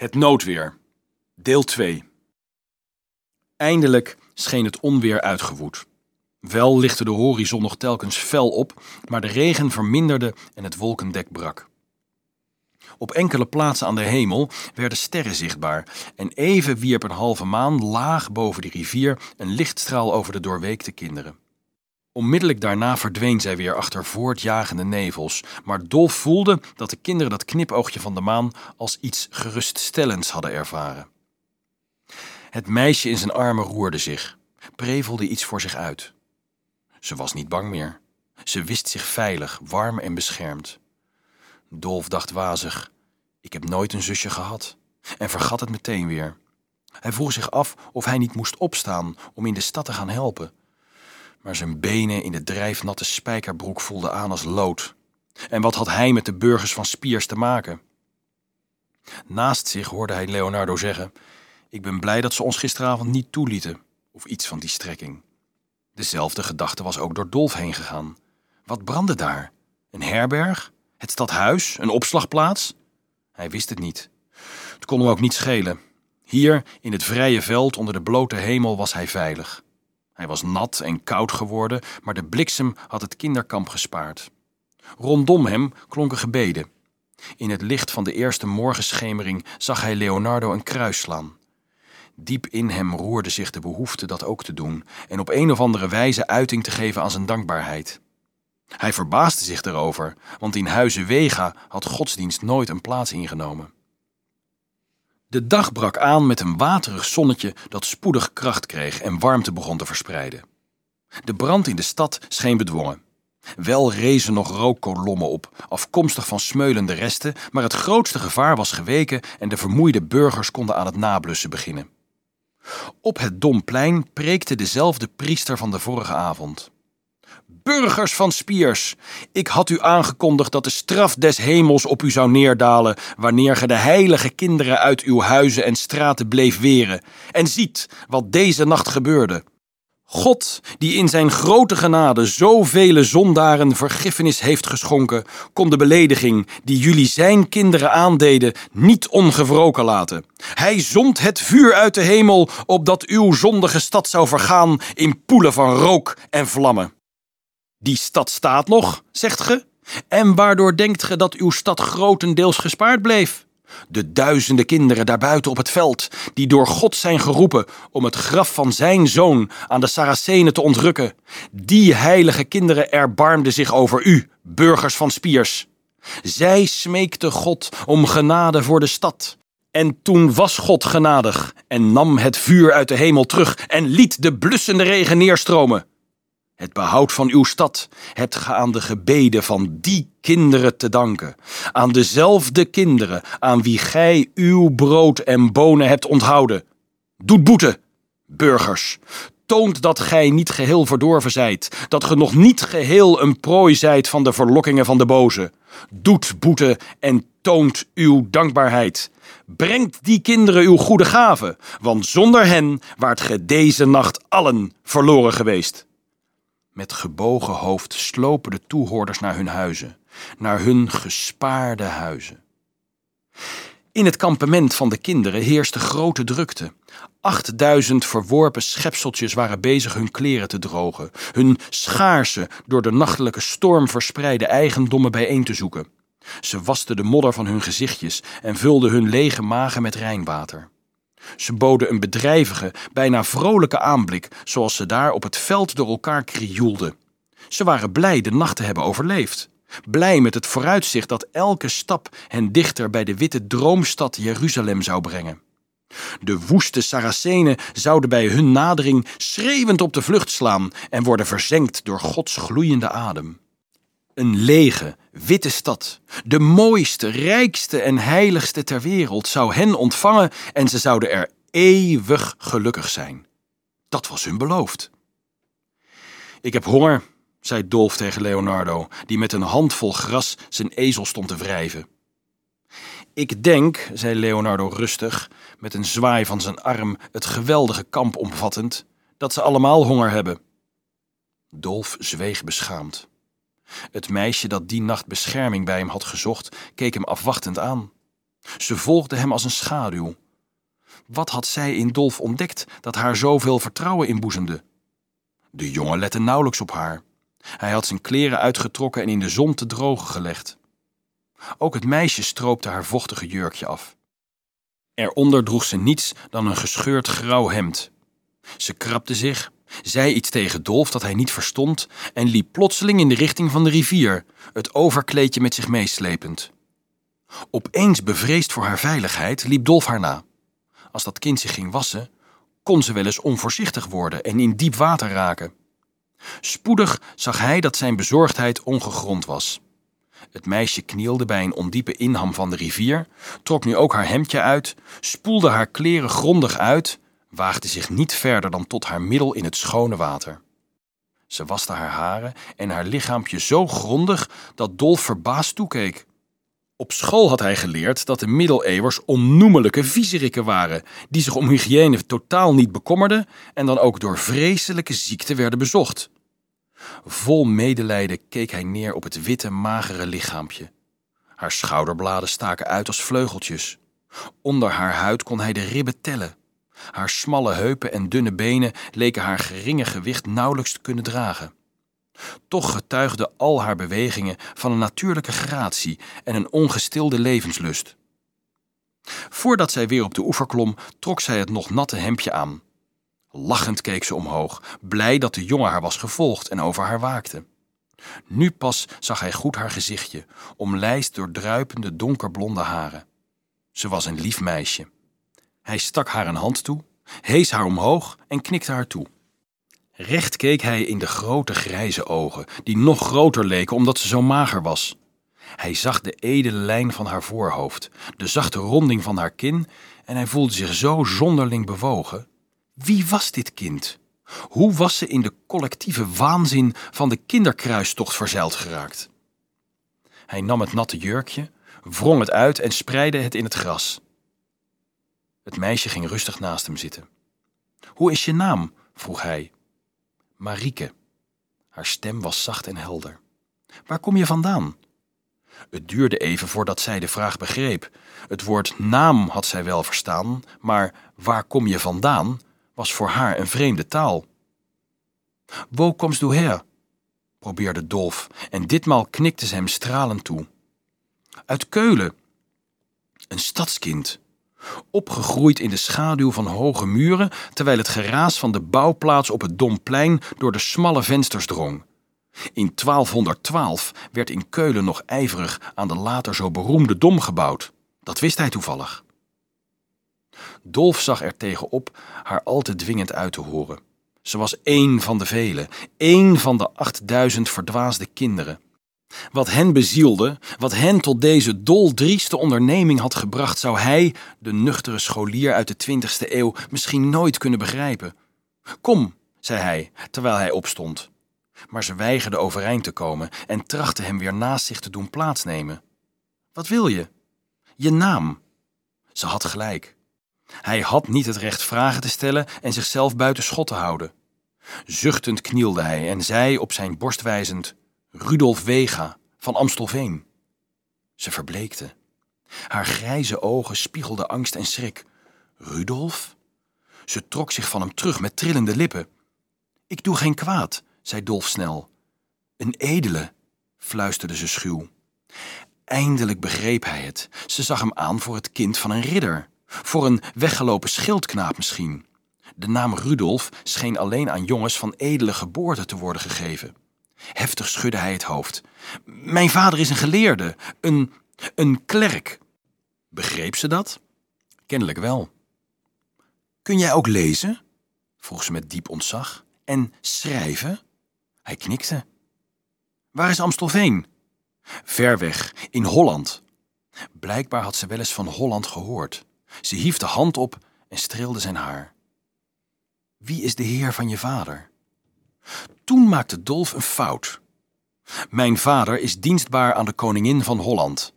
Het noodweer. Deel 2. Eindelijk scheen het onweer uitgewoed. Wel lichtte de horizon nog telkens fel op, maar de regen verminderde en het wolkendek brak. Op enkele plaatsen aan de hemel werden sterren zichtbaar en even wierp een halve maan laag boven de rivier een lichtstraal over de doorweekte kinderen. Onmiddellijk daarna verdween zij weer achter voortjagende nevels, maar Dolf voelde dat de kinderen dat knipoogje van de maan als iets geruststellends hadden ervaren. Het meisje in zijn armen roerde zich, prevelde iets voor zich uit. Ze was niet bang meer. Ze wist zich veilig, warm en beschermd. Dolf dacht wazig: Ik heb nooit een zusje gehad. En vergat het meteen weer. Hij vroeg zich af of hij niet moest opstaan om in de stad te gaan helpen maar zijn benen in de drijfnatte spijkerbroek voelden aan als lood. En wat had hij met de burgers van Spiers te maken? Naast zich hoorde hij Leonardo zeggen: Ik ben blij dat ze ons gisteravond niet toelieten, of iets van die strekking. Dezelfde gedachte was ook door Dolf heen gegaan. Wat brandde daar? Een herberg? Het stadhuis? Een opslagplaats? Hij wist het niet. Het kon hem ook niet schelen. Hier, in het vrije veld onder de blote hemel, was hij veilig. Hij was nat en koud geworden, maar de bliksem had het kinderkamp gespaard. Rondom hem klonken gebeden. In het licht van de eerste morgenschemering zag hij Leonardo een kruis slaan. Diep in hem roerde zich de behoefte dat ook te doen en op een of andere wijze uiting te geven aan zijn dankbaarheid. Hij verbaasde zich erover, want in Huizen Wega had godsdienst nooit een plaats ingenomen. De dag brak aan met een waterig zonnetje dat spoedig kracht kreeg en warmte begon te verspreiden. De brand in de stad scheen bedwongen. Wel rezen nog rookkolommen op, afkomstig van smeulende resten, maar het grootste gevaar was geweken en de vermoeide burgers konden aan het nablussen beginnen. Op het Domplein preekte dezelfde priester van de vorige avond. Burgers van Spiers, ik had u aangekondigd dat de straf des hemels op u zou neerdalen wanneer ge de heilige kinderen uit uw huizen en straten bleef weren. En ziet wat deze nacht gebeurde. God, die in zijn grote genade zoveel zondaren vergiffenis heeft geschonken, kon de belediging die jullie zijn kinderen aandeden niet ongewroken laten. Hij zond het vuur uit de hemel, opdat uw zondige stad zou vergaan in poelen van rook en vlammen. Die stad staat nog, zegt ge? En waardoor denkt ge dat uw stad grotendeels gespaard bleef? De duizenden kinderen daarbuiten op het veld, die door God zijn geroepen om het graf van zijn zoon aan de Saracenen te ontrukken. Die heilige kinderen erbarmden zich over u, burgers van Spiers. Zij smeekten God om genade voor de stad. En toen was God genadig en nam het vuur uit de hemel terug en liet de blussende regen neerstromen. Het behoud van uw stad hebt ge aan de gebeden van die kinderen te danken. Aan dezelfde kinderen aan wie gij uw brood en bonen hebt onthouden. Doet boete, burgers. Toont dat gij niet geheel verdorven zijt, dat ge nog niet geheel een prooi zijt van de verlokkingen van de boze. Doet boete en toont uw dankbaarheid. Brengt die kinderen uw goede gaven, want zonder hen waart ge deze nacht allen verloren geweest. Met gebogen hoofd slopen de toehoorders naar hun huizen, naar hun gespaarde huizen. In het kampement van de kinderen heerste grote drukte. 8000 verworpen schepseltjes waren bezig hun kleren te drogen, hun schaarse, door de nachtelijke storm verspreide eigendommen bijeen te zoeken. Ze wasten de modder van hun gezichtjes en vulden hun lege magen met rijnwater. Ze boden een bedrijvige, bijna vrolijke aanblik, zoals ze daar op het veld door elkaar krioelden. Ze waren blij de nacht te hebben overleefd. Blij met het vooruitzicht dat elke stap hen dichter bij de witte droomstad Jeruzalem zou brengen. De woeste Saracenen zouden bij hun nadering schreeuwend op de vlucht slaan en worden verzengd door Gods gloeiende adem. Een lege, witte stad, de mooiste, rijkste en heiligste ter wereld, zou hen ontvangen en ze zouden er eeuwig gelukkig zijn. Dat was hun beloofd. Ik heb honger, zei Dolf tegen Leonardo, die met een handvol gras zijn ezel stond te wrijven. Ik denk, zei Leonardo rustig, met een zwaai van zijn arm het geweldige kamp omvattend, dat ze allemaal honger hebben. Dolf zweeg beschaamd. Het meisje dat die nacht bescherming bij hem had gezocht, keek hem afwachtend aan. Ze volgde hem als een schaduw. Wat had zij in Dolf ontdekt dat haar zoveel vertrouwen inboezemde? De jongen lette nauwelijks op haar. Hij had zijn kleren uitgetrokken en in de zon te drogen gelegd. Ook het meisje stroopte haar vochtige jurkje af. Eronder droeg ze niets dan een gescheurd grauw hemd. Ze krabde zich, zei iets tegen Dolf dat hij niet verstond en liep plotseling in de richting van de rivier, het overkleedje met zich meeslepend. Opeens bevreesd voor haar veiligheid liep Dolf haar na. Als dat kind zich ging wassen, kon ze wel eens onvoorzichtig worden en in diep water raken. Spoedig zag hij dat zijn bezorgdheid ongegrond was. Het meisje knielde bij een ondiepe inham van de rivier, trok nu ook haar hemdje uit, spoelde haar kleren grondig uit, waagde zich niet verder dan tot haar middel in het schone water. Ze waste haar haren en haar lichaampje zo grondig dat Dolf verbaasd toekeek. Op school had hij geleerd dat de middeleeuwers onnoemelijke viezerikken waren, die zich om hygiëne totaal niet bekommerden en dan ook door vreselijke ziekten werden bezocht. Vol medelijden keek hij neer op het witte, magere lichaampje. Haar schouderbladen staken uit als vleugeltjes. Onder haar huid kon hij de ribben tellen. Haar smalle heupen en dunne benen leken haar geringe gewicht nauwelijks te kunnen dragen. Toch getuigden al haar bewegingen van een natuurlijke gratie en een ongestilde levenslust. Voordat zij weer op de oever klom, trok zij het nog natte hemdje aan. Lachend keek ze omhoog, blij dat de jongen haar was gevolgd en over haar waakte. Nu pas zag hij goed haar gezichtje, omlijst door druipende donkerblonde haren. Ze was een lief meisje. Hij stak haar een hand toe, hees haar omhoog en knikte haar toe. Recht keek hij in de grote grijze ogen, die nog groter leken omdat ze zo mager was. Hij zag de edele lijn van haar voorhoofd, de zachte ronding van haar kin en hij voelde zich zo zonderling bewogen. Wie was dit kind? Hoe was ze in de collectieve waanzin van de kinderkruistocht verzeild geraakt? Hij nam het natte jurkje, wrong het uit en spreidde het in het gras. Het meisje ging rustig naast hem zitten. Hoe is je naam? vroeg hij. Marieke. Haar stem was zacht en helder. Waar kom je vandaan? Het duurde even voordat zij de vraag begreep. Het woord naam had zij wel verstaan, maar waar kom je vandaan was voor haar een vreemde taal. Wo komst du her? probeerde Dolf en ditmaal knikte ze hem stralend toe. Uit Keulen. Een stadskind. Opgegroeid in de schaduw van hoge muren, terwijl het geraas van de bouwplaats op het Domplein door de smalle vensters drong. In 1212 werd in Keulen nog ijverig aan de later zo beroemde Dom gebouwd. Dat wist hij toevallig. Dolf zag er tegenop haar al te dwingend uit te horen. Ze was één van de velen, één van de achtduizend verdwaasde kinderen. Wat hen bezielde, wat hen tot deze doldrieste onderneming had gebracht, zou hij, de nuchtere scholier uit de twintigste eeuw, misschien nooit kunnen begrijpen. Kom, zei hij, terwijl hij opstond. Maar ze weigerde overeind te komen en trachtte hem weer naast zich te doen plaatsnemen. Wat wil je? Je naam. Ze had gelijk. Hij had niet het recht vragen te stellen en zichzelf buiten schot te houden. Zuchtend knielde hij en zei op zijn borst wijzend: Rudolf Wega van Amstelveen. Ze verbleekte. Haar grijze ogen spiegelden angst en schrik. Rudolf? Ze trok zich van hem terug met trillende lippen. Ik doe geen kwaad, zei Dolf snel. Een edele, fluisterde ze schuw. Eindelijk begreep hij het. Ze zag hem aan voor het kind van een ridder. Voor een weggelopen schildknaap misschien. De naam Rudolf scheen alleen aan jongens van edele geboorte te worden gegeven. Heftig schudde hij het hoofd. Mijn vader is een geleerde, een, een klerk. Begreep ze dat? Kennelijk wel. Kun jij ook lezen? vroeg ze met diep ontzag. En schrijven? Hij knikte. Waar is Amstelveen? Ver weg, in Holland. Blijkbaar had ze wel eens van Holland gehoord. Ze hief de hand op en streelde zijn haar. Wie is de heer van je vader? Toen maakte Dolf een fout. Mijn vader is dienstbaar aan de koningin van Holland.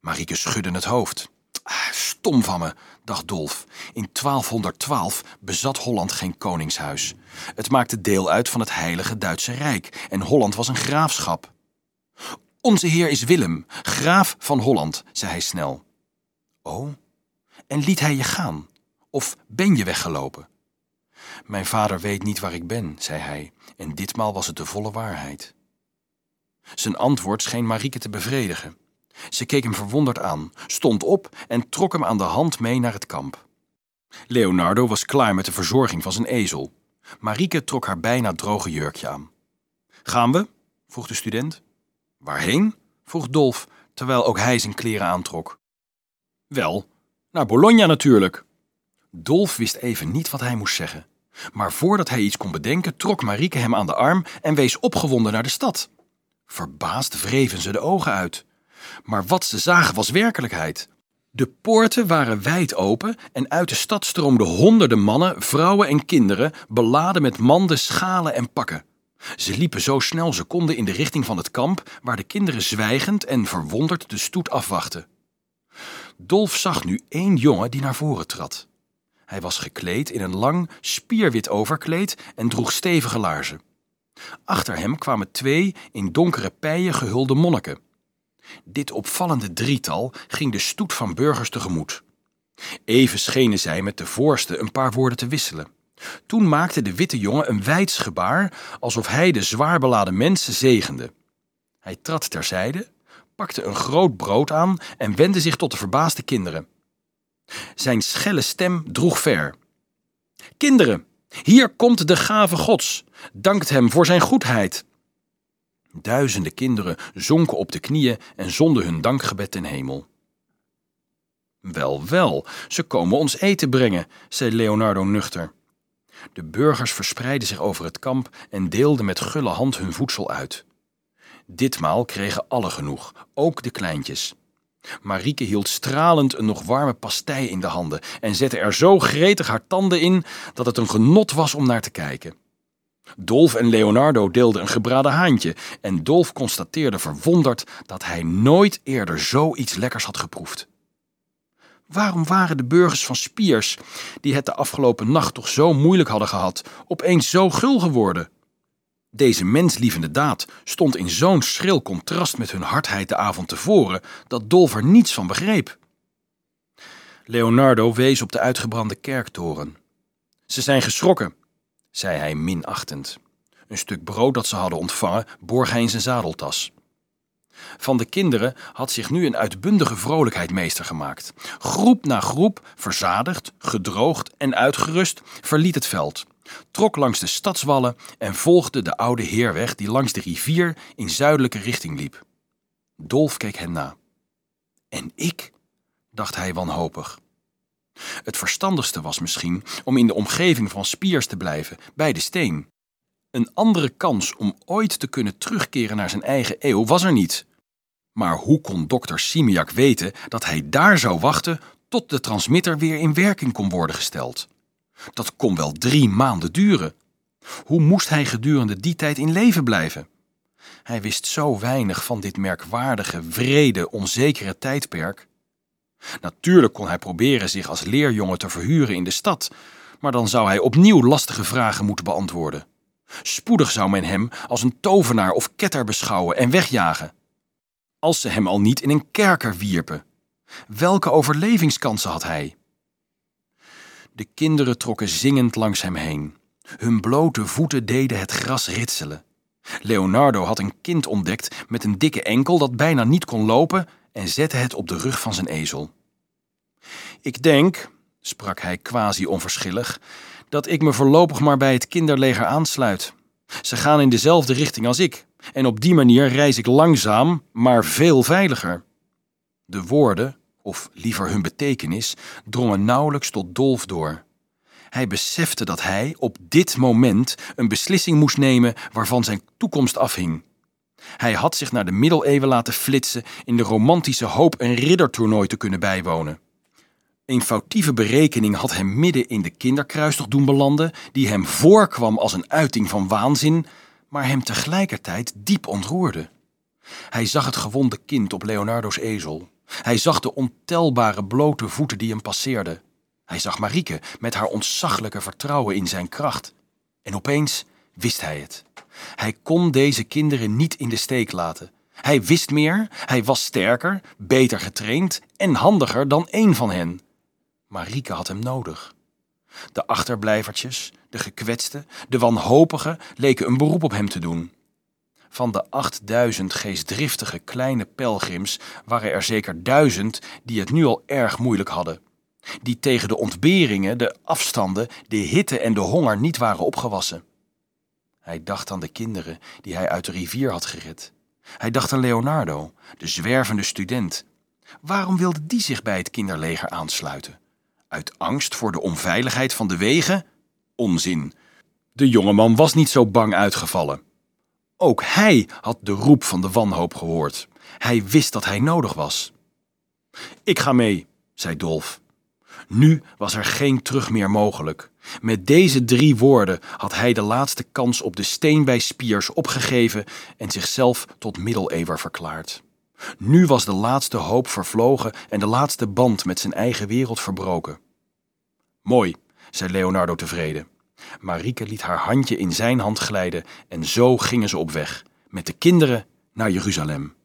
Marieke schudde het hoofd. Ah, stom van me, dacht Dolf. In 1212 bezat Holland geen koningshuis. Het maakte deel uit van het heilige Duitse Rijk en Holland was een graafschap. Onze heer is Willem, graaf van Holland, zei hij snel. Oh, en liet hij je gaan? Of ben je weggelopen? Mijn vader weet niet waar ik ben, zei hij, en ditmaal was het de volle waarheid. Zijn antwoord scheen Marieke te bevredigen. Ze keek hem verwonderd aan, stond op en trok hem aan de hand mee naar het kamp. Leonardo was klaar met de verzorging van zijn ezel. Marieke trok haar bijna droge jurkje aan. Gaan we? vroeg de student. Waarheen? vroeg Dolf, terwijl ook hij zijn kleren aantrok. Wel, naar Bologna natuurlijk. Dolf wist even niet wat hij moest zeggen. Maar voordat hij iets kon bedenken, trok Marieke hem aan de arm en wees opgewonden naar de stad. Verbaasd wreven ze de ogen uit. Maar wat ze zagen was werkelijkheid. De poorten waren wijd open en uit de stad stroomden honderden mannen, vrouwen en kinderen, beladen met manden, schalen en pakken. Ze liepen zo snel ze konden in de richting van het kamp, waar de kinderen zwijgend en verwonderd de stoet afwachten. Dolf zag nu één jongen die naar voren trad. Hij was gekleed in een lang, spierwit overkleed en droeg stevige laarzen. Achter hem kwamen twee in donkere pijen gehulde monniken. Dit opvallende drietal ging de stoet van burgers tegemoet. Even schenen zij met de voorste een paar woorden te wisselen. Toen maakte de witte jongen een wijds gebaar, alsof hij de zwaar beladen mensen zegende. Hij trad terzijde, pakte een groot brood aan en wendde zich tot de verbaasde kinderen. Zijn schelle stem droeg ver. Kinderen, hier komt de gave Gods. Dankt hem voor zijn goedheid. Duizenden kinderen zonken op de knieën en zonden hun dankgebed ten hemel. Wel, wel, ze komen ons eten brengen, zei Leonardo nuchter. De burgers verspreidden zich over het kamp en deelden met gulle hand hun voedsel uit. Ditmaal kregen alle genoeg, ook de kleintjes. Marieke hield stralend een nog warme pastei in de handen en zette er zo gretig haar tanden in dat het een genot was om naar te kijken. Dolf en Leonardo deelden een gebraden haantje en Dolf constateerde verwonderd dat hij nooit eerder zoiets lekkers had geproefd. Waarom waren de burgers van Spiers, die het de afgelopen nacht toch zo moeilijk hadden gehad, opeens zo gul geworden? Deze menslievende daad stond in zo'n schril contrast met hun hardheid de avond tevoren dat Dolf er niets van begreep. Leonardo wees op de uitgebrande kerktoren. Ze zijn geschrokken, zei hij minachtend. Een stuk brood dat ze hadden ontvangen borg hij in zijn zadeltas. Van de kinderen had zich nu een uitbundige vrolijkheid meester gemaakt. Groep na groep, verzadigd, gedroogd en uitgerust, verliet het veld, trok langs de stadswallen en volgde de oude heerweg die langs de rivier in zuidelijke richting liep. Dolf keek hen na. En ik? dacht hij wanhopig. Het verstandigste was misschien om in de omgeving van Spiers te blijven, bij de steen. Een andere kans om ooit te kunnen terugkeren naar zijn eigen eeuw was er niet. Maar hoe kon dokter Simiak weten dat hij daar zou wachten tot de transmitter weer in werking kon worden gesteld? Dat kon wel drie maanden duren. Hoe moest hij gedurende die tijd in leven blijven? Hij wist zo weinig van dit merkwaardige, vrede, onzekere tijdperk. Natuurlijk kon hij proberen zich als leerjongen te verhuren in de stad, maar dan zou hij opnieuw lastige vragen moeten beantwoorden. Spoedig zou men hem als een tovenaar of ketter beschouwen en wegjagen. Als ze hem al niet in een kerker wierpen. Welke overlevingskansen had hij? De kinderen trokken zingend langs hem heen. Hun blote voeten deden het gras ritselen. Leonardo had een kind ontdekt met een dikke enkel dat bijna niet kon lopen en zette het op de rug van zijn ezel. Ik denk, sprak hij quasi onverschillig, dat ik me voorlopig maar bij het kinderleger aansluit. Ze gaan in dezelfde richting als ik, en op die manier reis ik langzaam, maar veel veiliger. De woorden, of liever hun betekenis, drongen nauwelijks tot Dolf door. Hij besefte dat hij op dit moment een beslissing moest nemen waarvan zijn toekomst afhing. Hij had zich naar de middeleeuwen laten flitsen in de romantische hoop een riddertoernooi te kunnen bijwonen. Een foutieve berekening had hem midden in de kinderkruistocht doen belanden, die hem voorkwam als een uiting van waanzin, maar hem tegelijkertijd diep ontroerde. Hij zag het gewonde kind op Leonardo's ezel. Hij zag de ontelbare blote voeten die hem passeerden. Hij zag Marieke met haar ontzaglijke vertrouwen in zijn kracht. En opeens wist hij het. Hij kon deze kinderen niet in de steek laten. Hij wist meer, hij was sterker, beter getraind en handiger dan één van hen. Maar Rieke had hem nodig. De achterblijvertjes, de gekwetsten, de wanhopigen leken een beroep op hem te doen. Van de 8000 geestdriftige kleine pelgrims waren er zeker duizend die het nu al erg moeilijk hadden. Die tegen de ontberingen, de afstanden, de hitte en de honger niet waren opgewassen. Hij dacht aan de kinderen die hij uit de rivier had gered. Hij dacht aan Leonardo, de zwervende student. Waarom wilde die zich bij het kinderleger aansluiten? Uit angst voor de onveiligheid van de wegen? Onzin. De jongeman was niet zo bang uitgevallen. Ook hij had de roep van de wanhoop gehoord. Hij wist dat hij nodig was. Ik ga mee, zei Dolf. Nu was er geen terug meer mogelijk. Met deze drie woorden had hij de laatste kans op de steen bij Spiers opgegeven en zichzelf tot middeleeuwer verklaard. Nu was de laatste hoop vervlogen en de laatste band met zijn eigen wereld verbroken. Mooi, zei Leonardo tevreden. Marieke liet haar handje in zijn hand glijden en zo gingen ze op weg, met de kinderen naar Jeruzalem.